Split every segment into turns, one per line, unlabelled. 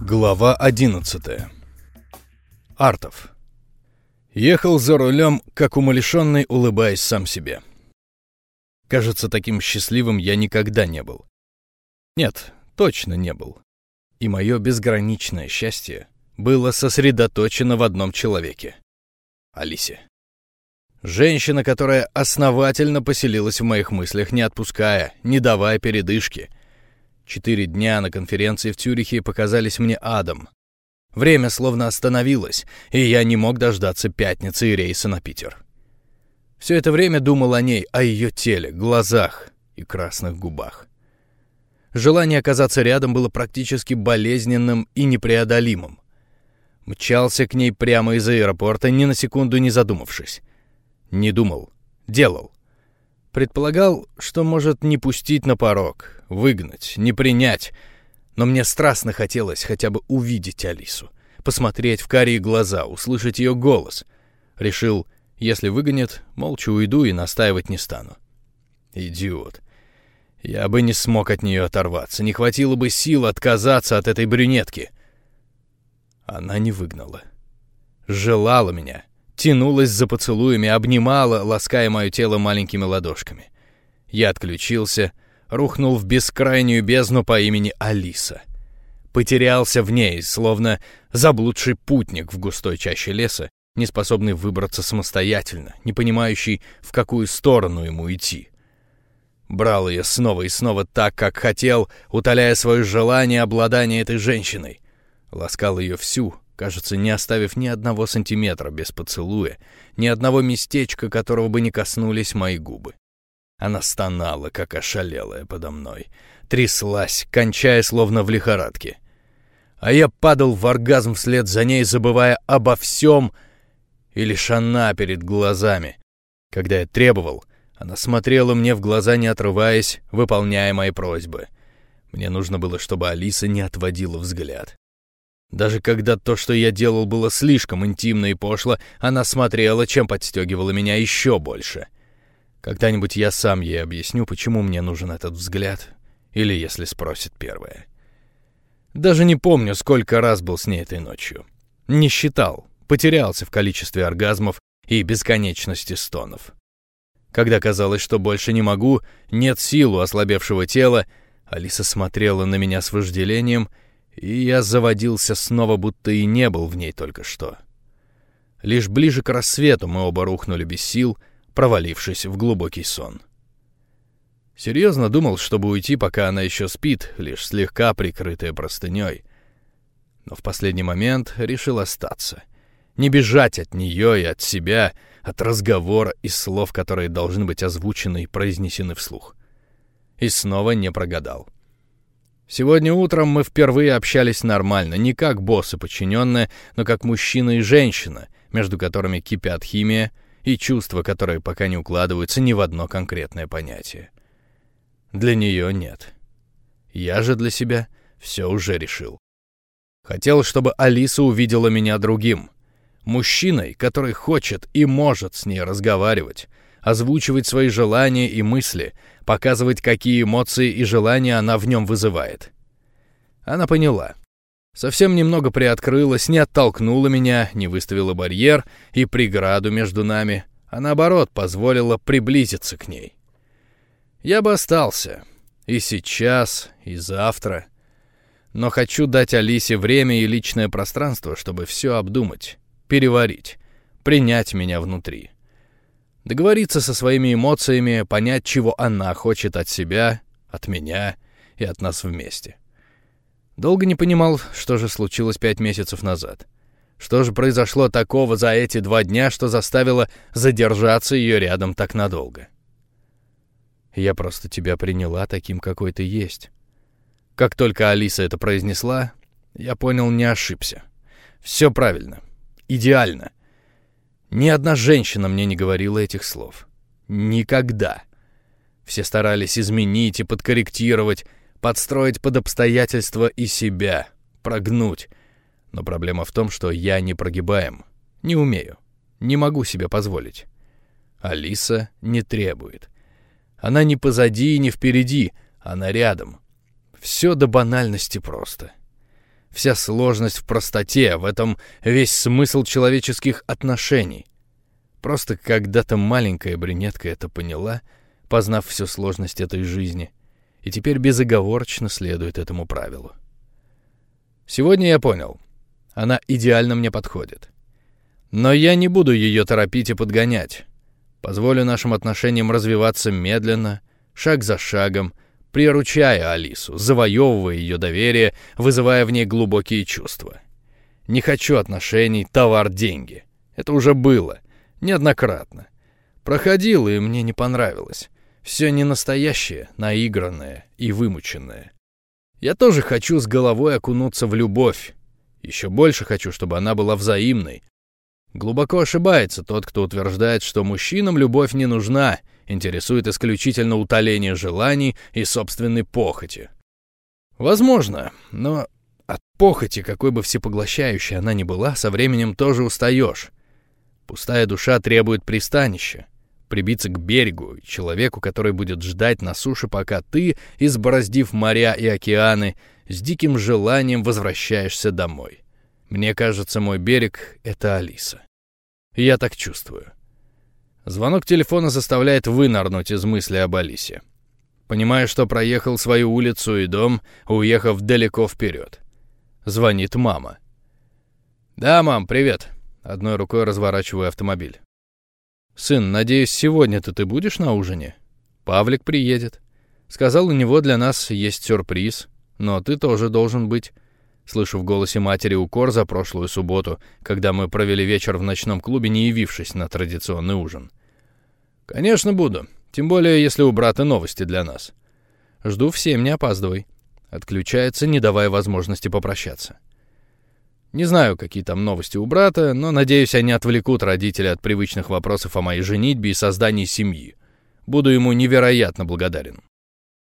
Глава 11 Артов Ехал за рулем, как умалишенный, улыбаясь сам себе. Кажется, таким счастливым я никогда не был. Нет, точно не был. И мое безграничное счастье было сосредоточено в одном человеке — Алисе. Женщина, которая основательно поселилась в моих мыслях, не отпуская, не давая передышки — Четыре дня на конференции в Цюрихе показались мне адом. Время словно остановилось, и я не мог дождаться пятницы и рейса на Питер. Все это время думал о ней, о ее теле, глазах и красных губах. Желание оказаться рядом было практически болезненным и непреодолимым. Мчался к ней прямо из аэропорта, ни на секунду не задумавшись. Не думал, делал. Предполагал, что может не пустить на порог, выгнать, не принять. Но мне страстно хотелось хотя бы увидеть Алису, посмотреть в карие глаза, услышать ее голос. Решил, если выгонят, молча уйду и настаивать не стану. Идиот. Я бы не смог от нее оторваться, не хватило бы сил отказаться от этой брюнетки. Она не выгнала. Желала меня, тянулась за поцелуями, обнимала, лаская мое тело маленькими ладошками. Я отключился, рухнул в бескрайнюю бездну по имени Алиса. Потерялся в ней, словно заблудший путник в густой чаще леса, не способный выбраться самостоятельно, не понимающий, в какую сторону ему идти. Брал ее снова и снова так, как хотел, утоляя свое желание обладания этой женщиной. Ласкал ее всю, кажется, не оставив ни одного сантиметра без поцелуя, ни одного местечка, которого бы не коснулись мои губы. Она стонала, как ошалелая подо мной, тряслась, кончая словно в лихорадке. А я падал в оргазм вслед за ней, забывая обо всем, и лишь она перед глазами. Когда я требовал, она смотрела мне в глаза, не отрываясь, выполняя мои просьбы. Мне нужно было, чтобы Алиса не отводила взгляд. Даже когда то, что я делал, было слишком интимно и пошло, она смотрела, чем подстегивала меня еще больше. Когда-нибудь я сам ей объясню, почему мне нужен этот взгляд, или если спросит первое. Даже не помню, сколько раз был с ней этой ночью. Не считал, потерялся в количестве оргазмов и бесконечности стонов. Когда казалось, что больше не могу, нет сил у ослабевшего тела, Алиса смотрела на меня с вожделением — и я заводился снова, будто и не был в ней только что. Лишь ближе к рассвету мы оба рухнули без сил, провалившись в глубокий сон. Серьезно думал, чтобы уйти, пока она еще спит, лишь слегка прикрытая простыней. Но в последний момент решил остаться. Не бежать от нее и от себя, от разговора и слов, которые должны быть озвучены и произнесены вслух. И снова не прогадал. Сегодня утром мы впервые общались нормально, не как босс и подчиненная, но как мужчина и женщина, между которыми кипят химия и чувства, которые пока не укладываются ни в одно конкретное понятие. Для нее нет. Я же для себя все уже решил. Хотел, чтобы Алиса увидела меня другим. Мужчиной, который хочет и может с ней разговаривать, озвучивать свои желания и мысли, показывать, какие эмоции и желания она в нем вызывает. Она поняла. Совсем немного приоткрылась, не оттолкнула меня, не выставила барьер и преграду между нами, а наоборот позволила приблизиться к ней. Я бы остался. И сейчас, и завтра. Но хочу дать Алисе время и личное пространство, чтобы все обдумать, переварить, принять меня внутри договориться со своими эмоциями, понять, чего она хочет от себя, от меня и от нас вместе. Долго не понимал, что же случилось пять месяцев назад. Что же произошло такого за эти два дня, что заставило задержаться ее рядом так надолго? Я просто тебя приняла таким, какой ты есть. Как только Алиса это произнесла, я понял, не ошибся. Все правильно. Идеально. Ни одна женщина мне не говорила этих слов. Никогда. Все старались изменить и подкорректировать, подстроить под обстоятельства и себя, прогнуть. Но проблема в том, что я не прогибаем. Не умею. Не могу себе позволить. Алиса не требует. Она не позади и не впереди, она рядом. Все до банальности просто. Вся сложность в простоте, в этом весь смысл человеческих отношений. Просто когда-то маленькая брюнетка это поняла, познав всю сложность этой жизни, и теперь безоговорочно следует этому правилу. Сегодня я понял, она идеально мне подходит. Но я не буду ее торопить и подгонять. Позволю нашим отношениям развиваться медленно, шаг за шагом, приручая Алису, завоевывая ее доверие, вызывая в ней глубокие чувства. Не хочу отношений, товар, деньги. Это уже было. Неоднократно. Проходил, и мне не понравилось. Все не настоящее, наигранное и вымученное. Я тоже хочу с головой окунуться в любовь. Еще больше хочу, чтобы она была взаимной. Глубоко ошибается тот, кто утверждает, что мужчинам любовь не нужна, интересует исключительно утоление желаний и собственной похоти. Возможно, но от похоти, какой бы всепоглощающей она ни была, со временем тоже устаешь. Пустая душа требует пристанища, прибиться к берегу, человеку, который будет ждать на суше, пока ты, избороздив моря и океаны, с диким желанием возвращаешься домой. Мне кажется, мой берег — это Алиса. Я так чувствую. Звонок телефона заставляет вынырнуть из мысли об Алисе. Понимаю, что проехал свою улицу и дом, уехав далеко вперед. Звонит мама. «Да, мам, привет», Одной рукой разворачиваю автомобиль. «Сын, надеюсь, сегодня-то ты будешь на ужине? Павлик приедет. Сказал, у него для нас есть сюрприз, но ты тоже должен быть». Слышу в голосе матери укор за прошлую субботу, когда мы провели вечер в ночном клубе, не явившись на традиционный ужин. «Конечно буду. Тем более, если у брата новости для нас. Жду в не опаздывай». Отключается, не давая возможности попрощаться. Не знаю, какие там новости у брата, но надеюсь, они отвлекут родителей от привычных вопросов о моей женитьбе и создании семьи. Буду ему невероятно благодарен.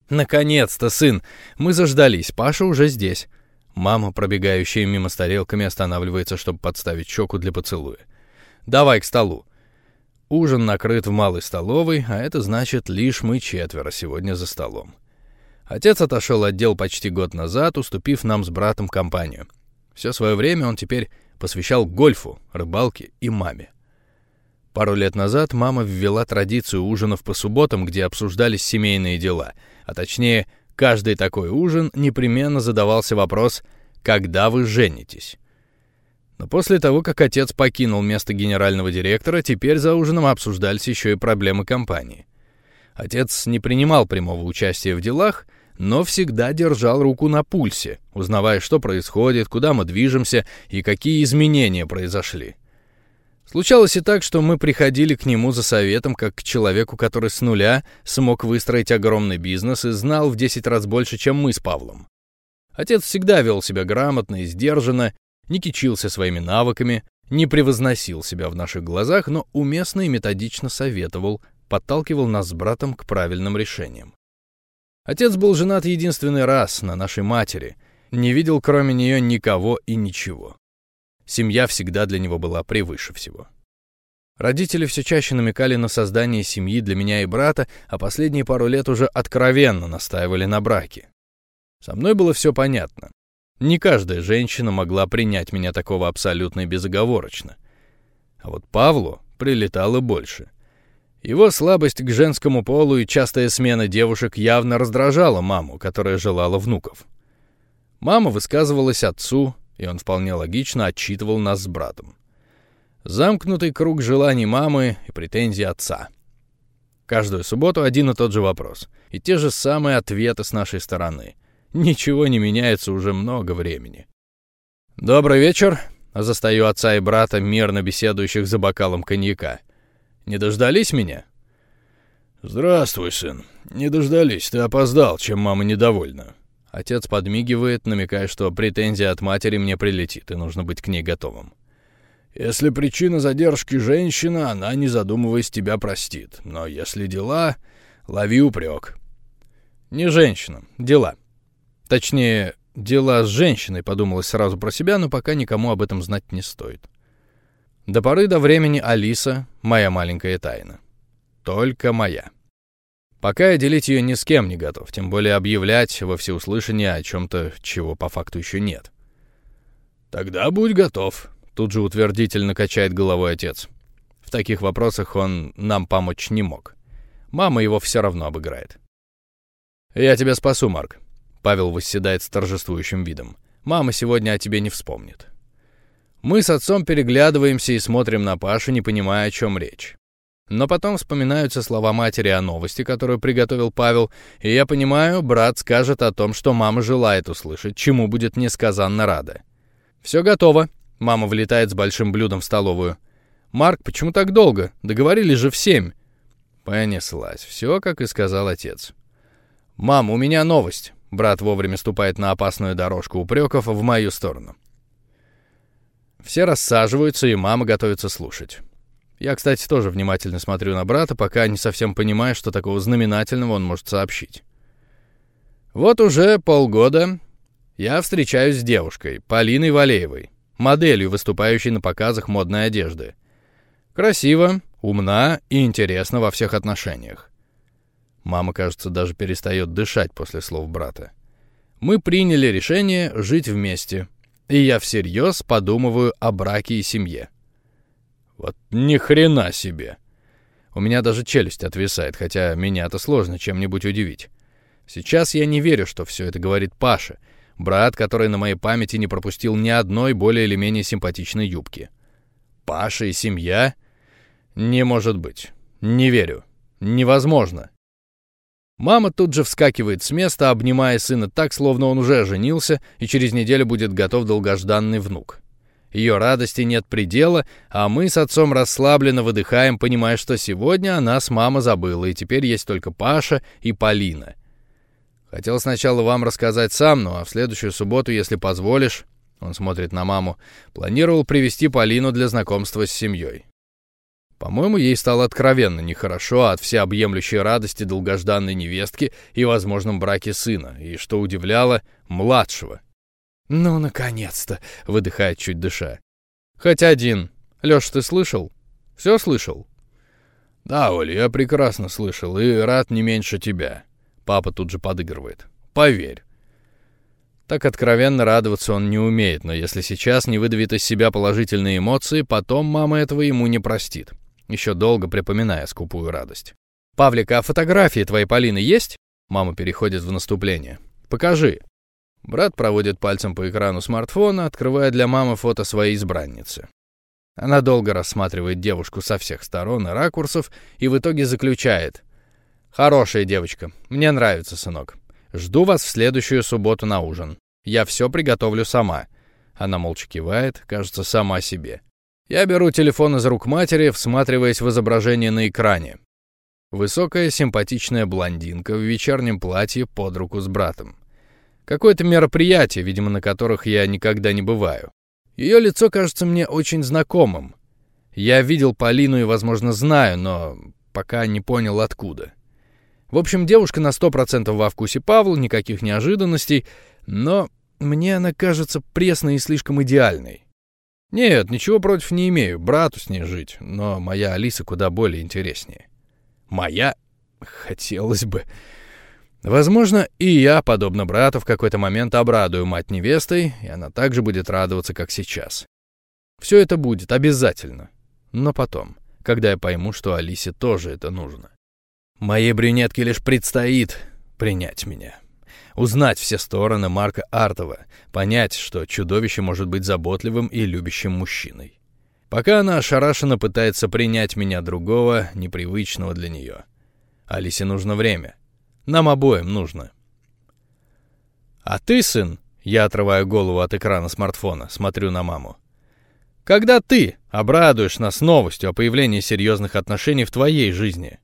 Наконец-то, сын, мы заждались, Паша уже здесь. Мама, пробегающая мимо с тарелками, останавливается, чтобы подставить щеку для поцелуя. Давай к столу. Ужин накрыт в малой столовой, а это значит, лишь мы четверо сегодня за столом. Отец отошел от дел почти год назад, уступив нам с братом компанию — все свое время он теперь посвящал гольфу, рыбалке и маме. Пару лет назад мама ввела традицию ужинов по субботам, где обсуждались семейные дела, а точнее, каждый такой ужин непременно задавался вопрос «Когда вы женитесь?». Но после того, как отец покинул место генерального директора, теперь за ужином обсуждались еще и проблемы компании. Отец не принимал прямого участия в делах, но всегда держал руку на пульсе, узнавая, что происходит, куда мы движемся и какие изменения произошли. Случалось и так, что мы приходили к нему за советом, как к человеку, который с нуля смог выстроить огромный бизнес и знал в 10 раз больше, чем мы с Павлом. Отец всегда вел себя грамотно и сдержанно, не кичился своими навыками, не превозносил себя в наших глазах, но уместно и методично советовал, подталкивал нас с братом к правильным решениям. Отец был женат единственный раз на нашей матери, не видел кроме нее никого и ничего. Семья всегда для него была превыше всего. Родители все чаще намекали на создание семьи для меня и брата, а последние пару лет уже откровенно настаивали на браке. Со мной было все понятно. Не каждая женщина могла принять меня такого абсолютно и безоговорочно. А вот Павлу прилетало больше. Его слабость к женскому полу и частая смена девушек явно раздражала маму, которая желала внуков. Мама высказывалась отцу, и он вполне логично отчитывал нас с братом. Замкнутый круг желаний мамы и претензий отца. Каждую субботу один и тот же вопрос, и те же самые ответы с нашей стороны. Ничего не меняется уже много времени. «Добрый вечер», — застаю отца и брата, мирно беседующих за бокалом коньяка — не дождались меня?» «Здравствуй, сын. Не дождались. Ты опоздал, чем мама недовольна». Отец подмигивает, намекая, что претензия от матери мне прилетит, и нужно быть к ней готовым. «Если причина задержки женщина, она, не задумываясь, тебя простит. Но если дела, лови упрек». «Не женщина. Дела. Точнее, дела с женщиной», — подумалось сразу про себя, но пока никому об этом знать не стоит. До поры до времени Алиса — моя маленькая тайна. Только моя. Пока я делить ее ни с кем не готов, тем более объявлять во всеуслышание о чем-то, чего по факту еще нет. «Тогда будь готов», — тут же утвердительно качает головой отец. В таких вопросах он нам помочь не мог. Мама его все равно обыграет. «Я тебя спасу, Марк», — Павел восседает с торжествующим видом. «Мама сегодня о тебе не вспомнит». Мы с отцом переглядываемся и смотрим на Пашу, не понимая, о чем речь. Но потом вспоминаются слова матери о новости, которую приготовил Павел, и я понимаю, брат скажет о том, что мама желает услышать, чему будет несказанно рада. «Все готово». Мама влетает с большим блюдом в столовую. «Марк, почему так долго? Договорились же в семь». Понеслась. Все, как и сказал отец. «Мам, у меня новость». Брат вовремя ступает на опасную дорожку упреков в мою сторону. Все рассаживаются, и мама готовится слушать. Я, кстати, тоже внимательно смотрю на брата, пока не совсем понимаю, что такого знаменательного он может сообщить. Вот уже полгода я встречаюсь с девушкой, Полиной Валеевой, моделью, выступающей на показах модной одежды. Красиво, умна и интересна во всех отношениях. Мама, кажется, даже перестает дышать после слов брата. Мы приняли решение жить вместе, и я всерьез подумываю о браке и семье. Вот ни хрена себе! У меня даже челюсть отвисает, хотя меня-то сложно чем-нибудь удивить. Сейчас я не верю, что все это говорит Паша — Брат, который на моей памяти не пропустил ни одной более или менее симпатичной юбки. Паша и семья? Не может быть. Не верю. Невозможно. Мама тут же вскакивает с места, обнимая сына так, словно он уже женился, и через неделю будет готов долгожданный внук. Ее радости нет предела, а мы с отцом расслабленно выдыхаем, понимая, что сегодня она с мама забыла, и теперь есть только Паша и Полина — Хотел сначала вам рассказать сам, ну а в следующую субботу, если позволишь, он смотрит на маму, планировал привести Полину для знакомства с семьей. По-моему, ей стало откровенно нехорошо от всеобъемлющей радости долгожданной невестки и возможном браке сына, и, что удивляло, младшего. «Ну, наконец-то!» — выдыхает чуть дыша. «Хоть один. Лёш, ты слышал? Все слышал?» «Да, Оля, я прекрасно слышал и рад не меньше тебя. Папа тут же подыгрывает. Поверь. Так откровенно радоваться он не умеет, но если сейчас не выдавит из себя положительные эмоции, потом мама этого ему не простит, еще долго припоминая скупую радость. «Павлик, а фотографии твоей Полины есть?» Мама переходит в наступление. «Покажи». Брат проводит пальцем по экрану смартфона, открывая для мамы фото своей избранницы. Она долго рассматривает девушку со всех сторон и ракурсов и в итоге заключает. «Хорошая девочка. Мне нравится, сынок. Жду вас в следующую субботу на ужин. Я все приготовлю сама». Она молча кивает, кажется, сама себе. Я беру телефон из рук матери, всматриваясь в изображение на экране. Высокая, симпатичная блондинка в вечернем платье под руку с братом. Какое-то мероприятие, видимо, на которых я никогда не бываю. Ее лицо кажется мне очень знакомым. Я видел Полину и, возможно, знаю, но пока не понял, откуда. В общем, девушка на сто процентов во вкусе Павла, никаких неожиданностей, но мне она кажется пресной и слишком идеальной. Нет, ничего против не имею, брату с ней жить, но моя Алиса куда более интереснее. Моя? Хотелось бы. Возможно, и я, подобно брату, в какой-то момент обрадую мать невестой, и она также будет радоваться, как сейчас. Все это будет обязательно, но потом, когда я пойму, что Алисе тоже это нужно. Моей брюнетке лишь предстоит принять меня. Узнать все стороны Марка Артова, понять, что чудовище может быть заботливым и любящим мужчиной. Пока она ошарашенно пытается принять меня другого, непривычного для нее. Алисе нужно время. Нам обоим нужно. А ты, сын, я отрываю голову от экрана смартфона, смотрю на маму. Когда ты обрадуешь нас новостью о появлении серьезных отношений в твоей жизни?